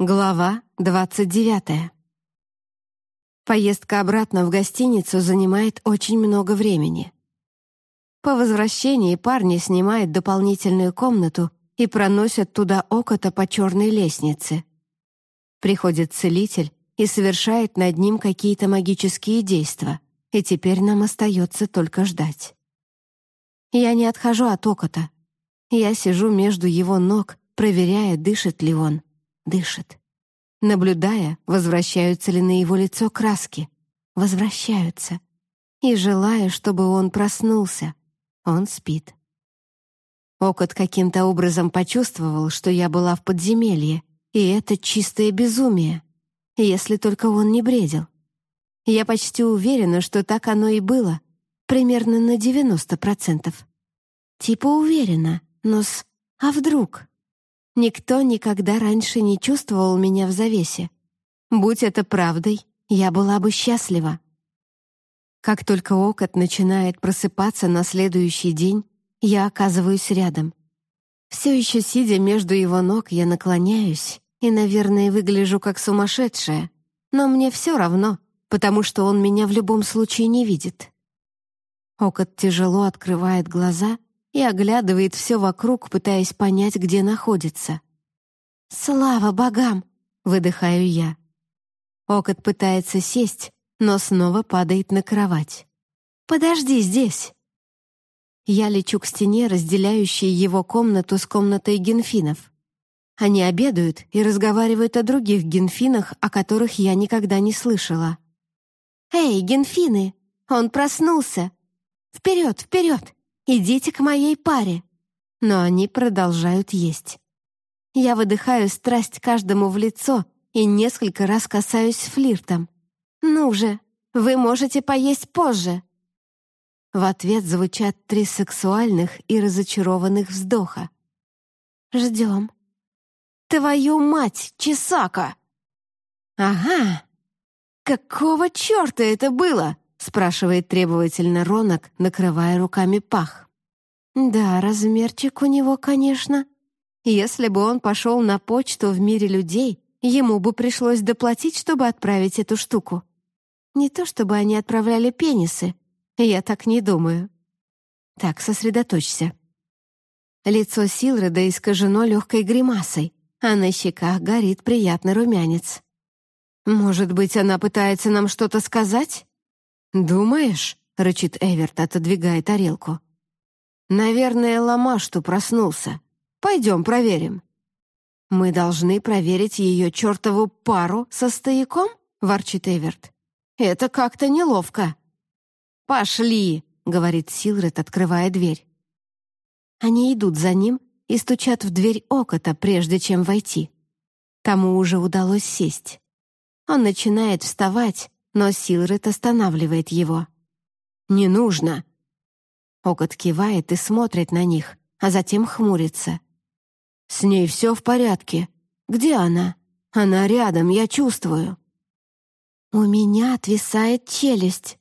Глава 29. Поездка обратно в гостиницу занимает очень много времени. По возвращении парни снимают дополнительную комнату и проносят туда окото по черной лестнице. Приходит целитель и совершает над ним какие-то магические действия, и теперь нам остается только ждать. Я не отхожу от окота. Я сижу между его ног, проверяя, дышит ли он — дышит. Наблюдая, возвращаются ли на его лицо краски. Возвращаются. И желая, чтобы он проснулся. Он спит. Окот каким-то образом почувствовал, что я была в подземелье, и это чистое безумие, если только он не бредил. Я почти уверена, что так оно и было, примерно на 90%. Типа уверена, но с «а вдруг?» Никто никогда раньше не чувствовал меня в завесе. Будь это правдой, я была бы счастлива. Как только окот начинает просыпаться на следующий день, я оказываюсь рядом. Все еще сидя между его ног, я наклоняюсь и, наверное, выгляжу как сумасшедшая, но мне все равно, потому что он меня в любом случае не видит. Окот тяжело открывает глаза и оглядывает все вокруг, пытаясь понять, где находится. «Слава богам!» — выдыхаю я. Окот пытается сесть, но снова падает на кровать. «Подожди здесь!» Я лечу к стене, разделяющей его комнату с комнатой генфинов. Они обедают и разговаривают о других генфинах, о которых я никогда не слышала. «Эй, генфины! Он проснулся! Вперед, вперед! «Идите к моей паре!» Но они продолжают есть. Я выдыхаю страсть каждому в лицо и несколько раз касаюсь флиртом. «Ну же, вы можете поесть позже!» В ответ звучат три сексуальных и разочарованных вздоха. «Ждем». «Твою мать, Чесака!» «Ага! Какого черта это было?» Спрашивает требовательно Ронок, накрывая руками пах. Да, размерчик у него, конечно. Если бы он пошел на почту в мире людей, ему бы пришлось доплатить, чтобы отправить эту штуку. Не то чтобы они отправляли пенисы. Я так не думаю. Так, сосредоточься. Лицо Силреда искажено легкой гримасой, а на щеках горит приятный румянец. «Может быть, она пытается нам что-то сказать?» «Думаешь?» — рычит Эверт, отодвигая тарелку. «Наверное, Ламашту проснулся. Пойдем проверим». «Мы должны проверить ее чертову пару со стояком?» — ворчит Эверт. «Это как-то неловко». «Пошли!» — говорит Силред, открывая дверь. Они идут за ним и стучат в дверь окота, прежде чем войти. Тому уже удалось сесть. Он начинает вставать, но Силред останавливает его. «Не нужно!» Окот кивает и смотрит на них, а затем хмурится. «С ней все в порядке. Где она? Она рядом, я чувствую». «У меня отвисает челюсть.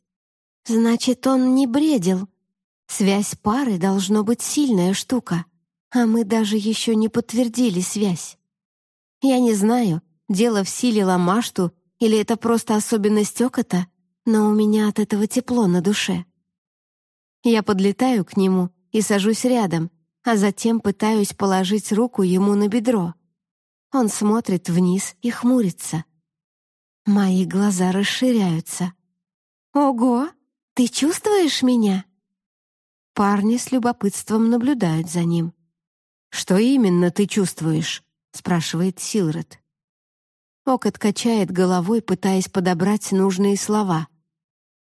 Значит, он не бредил. Связь пары должно быть сильная штука, а мы даже еще не подтвердили связь. Я не знаю, дело в силе Ламашту или это просто особенность окота, но у меня от этого тепло на душе. Я подлетаю к нему и сажусь рядом, а затем пытаюсь положить руку ему на бедро. Он смотрит вниз и хмурится. Мои глаза расширяются. «Ого, ты чувствуешь меня?» Парни с любопытством наблюдают за ним. «Что именно ты чувствуешь?» — спрашивает Силред. Окот качает головой, пытаясь подобрать нужные слова.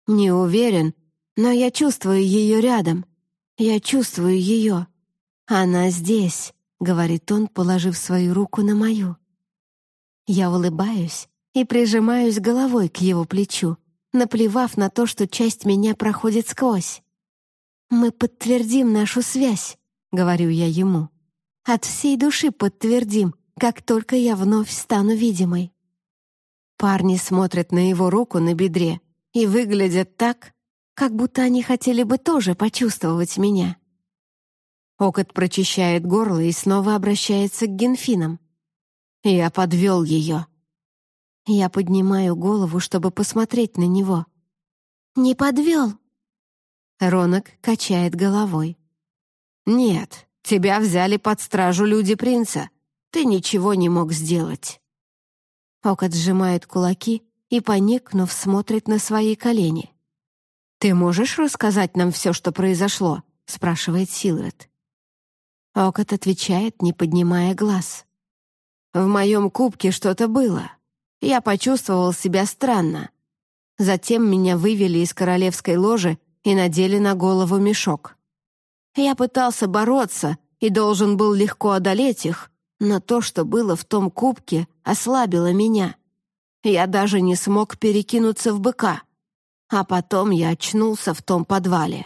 «Не уверен, но я чувствую ее рядом. Я чувствую ее. Она здесь», — говорит он, положив свою руку на мою. Я улыбаюсь и прижимаюсь головой к его плечу, наплевав на то, что часть меня проходит сквозь. «Мы подтвердим нашу связь», — говорю я ему. «От всей души подтвердим, как только я вновь стану видимой. Парни смотрят на его руку на бедре и выглядят так, как будто они хотели бы тоже почувствовать меня. Окот прочищает горло и снова обращается к генфинам. Я подвел ее. Я поднимаю голову, чтобы посмотреть на него. «Не подвел?» Ронок качает головой. «Нет, тебя взяли под стражу люди принца. Ты ничего не мог сделать». Окот сжимает кулаки и, поникнув, смотрит на свои колени. «Ты можешь рассказать нам все, что произошло?» — спрашивает Силред. Окот отвечает, не поднимая глаз. «В моем кубке что-то было. Я почувствовал себя странно. Затем меня вывели из королевской ложи и надели на голову мешок. Я пытался бороться и должен был легко одолеть их, но то, что было в том кубке, ослабило меня. Я даже не смог перекинуться в быка. А потом я очнулся в том подвале.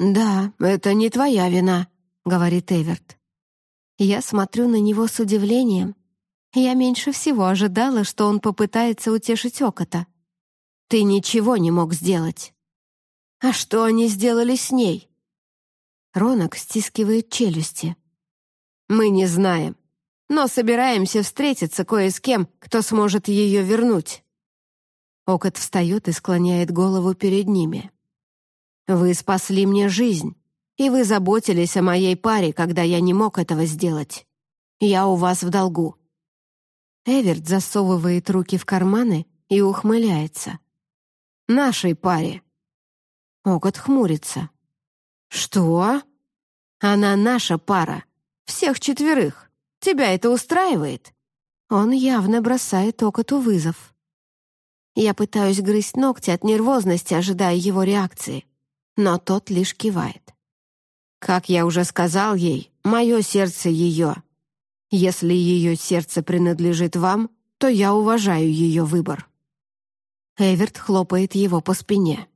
«Да, это не твоя вина», — говорит Эверт. Я смотрю на него с удивлением. Я меньше всего ожидала, что он попытается утешить Окота. «Ты ничего не мог сделать». «А что они сделали с ней?» Ронок стискивает челюсти. «Мы не знаем, но собираемся встретиться кое с кем, кто сможет ее вернуть». Окот встает и склоняет голову перед ними. «Вы спасли мне жизнь, и вы заботились о моей паре, когда я не мог этого сделать. Я у вас в долгу». Эверт засовывает руки в карманы и ухмыляется. «Нашей паре». Окот хмурится. «Что?» «Она наша пара. Всех четверых. Тебя это устраивает?» Он явно бросает Окоту вызов. Я пытаюсь грызть ногти от нервозности, ожидая его реакции, но тот лишь кивает. Как я уже сказал ей, мое сердце ее. Если ее сердце принадлежит вам, то я уважаю ее выбор». Эверт хлопает его по спине.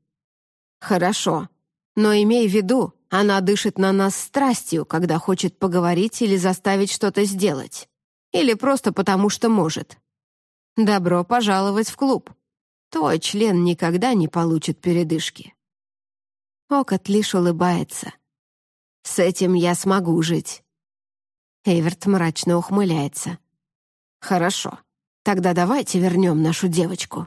«Хорошо, но имей в виду, она дышит на нас страстью, когда хочет поговорить или заставить что-то сделать. Или просто потому, что может. Добро пожаловать в клуб. Твой член никогда не получит передышки». Окот лишь улыбается. С этим я смогу жить». Эверт мрачно ухмыляется. «Хорошо, тогда давайте вернем нашу девочку».